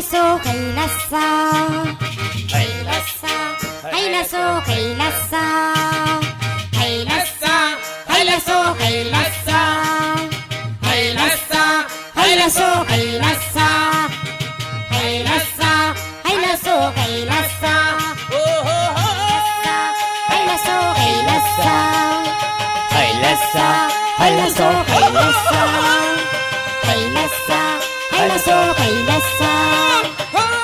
هيلسو هيلسا هيلسا هيلسو هيلسا هيلسا هيلسو هيلسا هيلسا هيلسو هيلسا هيلسا هيلسو هيلسا هيلسو هيلسا هيلسا هيلسو هيلسا هيلسا هيلسو هيلسا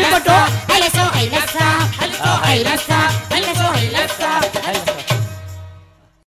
يبقى هلا سوا هلا سوا هلا سوا هلا سوا هلا سوا هلا سوا